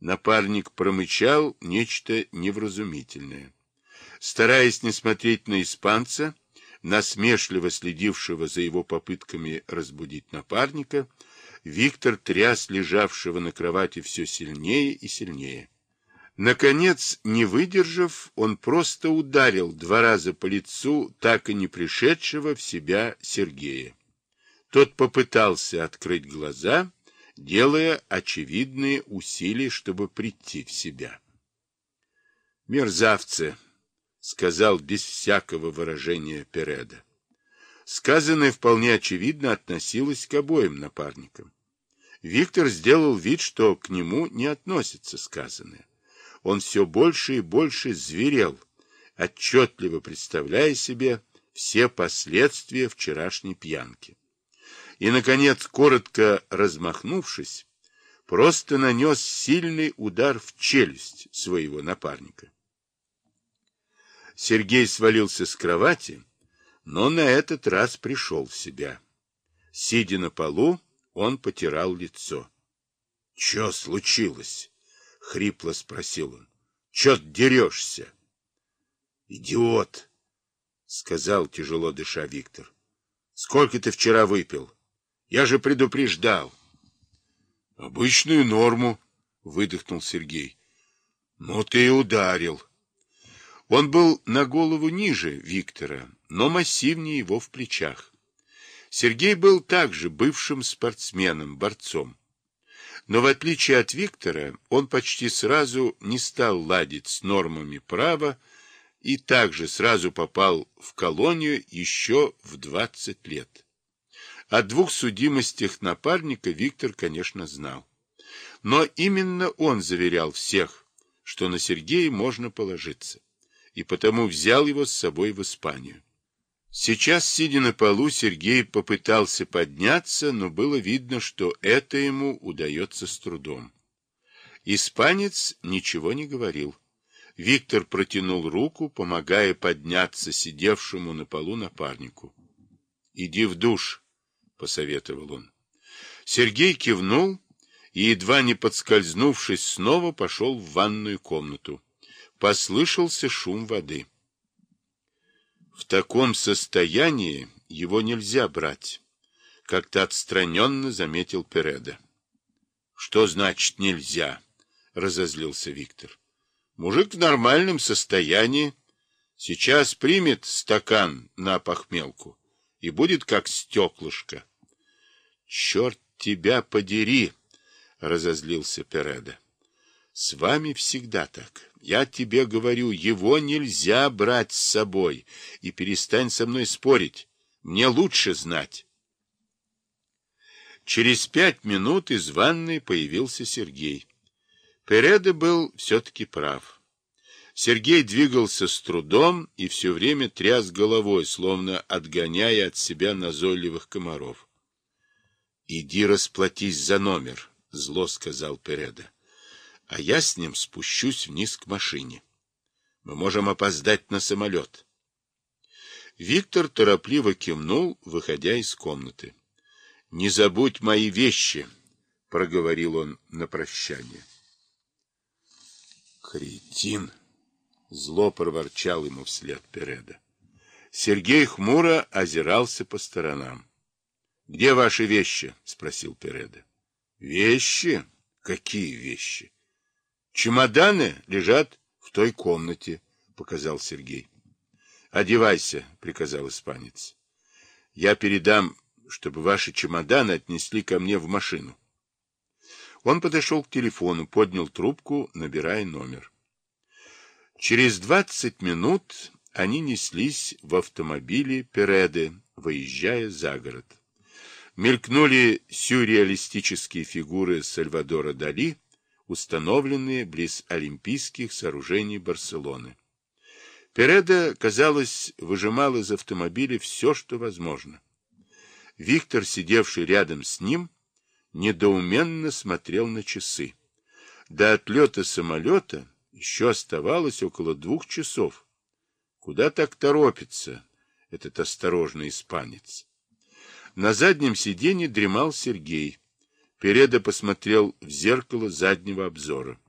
Напарник промычал нечто невразумительное. Стараясь не смотреть на испанца, насмешливо следившего за его попытками разбудить напарника, Виктор тряс лежавшего на кровати все сильнее и сильнее. Наконец, не выдержав, он просто ударил два раза по лицу так и не пришедшего в себя Сергея. Тот попытался открыть глаза, делая очевидные усилия, чтобы прийти в себя. «Мерзавцы!» — сказал без всякого выражения Переда. Сказанное вполне очевидно относилось к обоим напарникам. Виктор сделал вид, что к нему не относится сказанное он все больше и больше зверел, отчетливо представляя себе все последствия вчерашней пьянки. И, наконец, коротко размахнувшись, просто нанес сильный удар в челюсть своего напарника. Сергей свалился с кровати, но на этот раз пришел в себя. Сидя на полу, он потирал лицо. — Че случилось? — хрипло спросил он. — Че ты дерешься? — Идиот! — сказал, тяжело дыша Виктор. — Сколько ты вчера выпил? Я же предупреждал. — Обычную норму, — выдохнул Сергей. — Ну ты ударил. Он был на голову ниже Виктора, но массивнее его в плечах. Сергей был также бывшим спортсменом, борцом. Но в отличие от Виктора, он почти сразу не стал ладить с нормами права и также сразу попал в колонию еще в 20 лет. О двух судимостях напарника Виктор, конечно, знал. Но именно он заверял всех, что на Сергея можно положиться, и потому взял его с собой в Испанию. Сейчас, сидя на полу, Сергей попытался подняться, но было видно, что это ему удается с трудом. Испанец ничего не говорил. Виктор протянул руку, помогая подняться сидевшему на полу напарнику. — Иди в душ, — посоветовал он. Сергей кивнул и, едва не подскользнувшись, снова пошел в ванную комнату. Послышался шум воды. В таком состоянии его нельзя брать, как-то отстраненно заметил Переда. Что значит нельзя? разозлился Виктор. Мужик в нормальном состоянии. Сейчас примет стакан на похмелку и будет как стеклышко. Черт тебя подери, разозлился Переда. С вами всегда так. Я тебе говорю, его нельзя брать с собой. И перестань со мной спорить. Мне лучше знать. Через пять минут из ванной появился Сергей. Переда был все-таки прав. Сергей двигался с трудом и все время тряс головой, словно отгоняя от себя назойливых комаров. — Иди расплатись за номер, — зло сказал Переда а я с ним спущусь вниз к машине. Мы можем опоздать на самолет. Виктор торопливо кивнул, выходя из комнаты. — Не забудь мои вещи, — проговорил он на прощание. — Кретин! — зло проворчал ему вслед Переда. Сергей хмуро озирался по сторонам. — Где ваши вещи? — спросил Переда. — Вещи? Какие вещи? Чемоданы лежат в той комнате, показал Сергей. Одевайся, приказал испанец. Я передам, чтобы ваши чемоданы отнесли ко мне в машину. Он подошел к телефону, поднял трубку, набирая номер. Через двадцать минут они неслись в автомобиле Переды, выезжая за город. Мелькнули сюрреалистические фигуры Сальвадора Дали, установленные близ олимпийских сооружений Барселоны. Переда, казалось, выжимал из автомобиля все, что возможно. Виктор, сидевший рядом с ним, недоуменно смотрел на часы. До отлета самолета еще оставалось около двух часов. Куда так торопится этот осторожный испанец? На заднем сиденье дремал Сергей. Переда посмотрел в зеркало заднего обзора.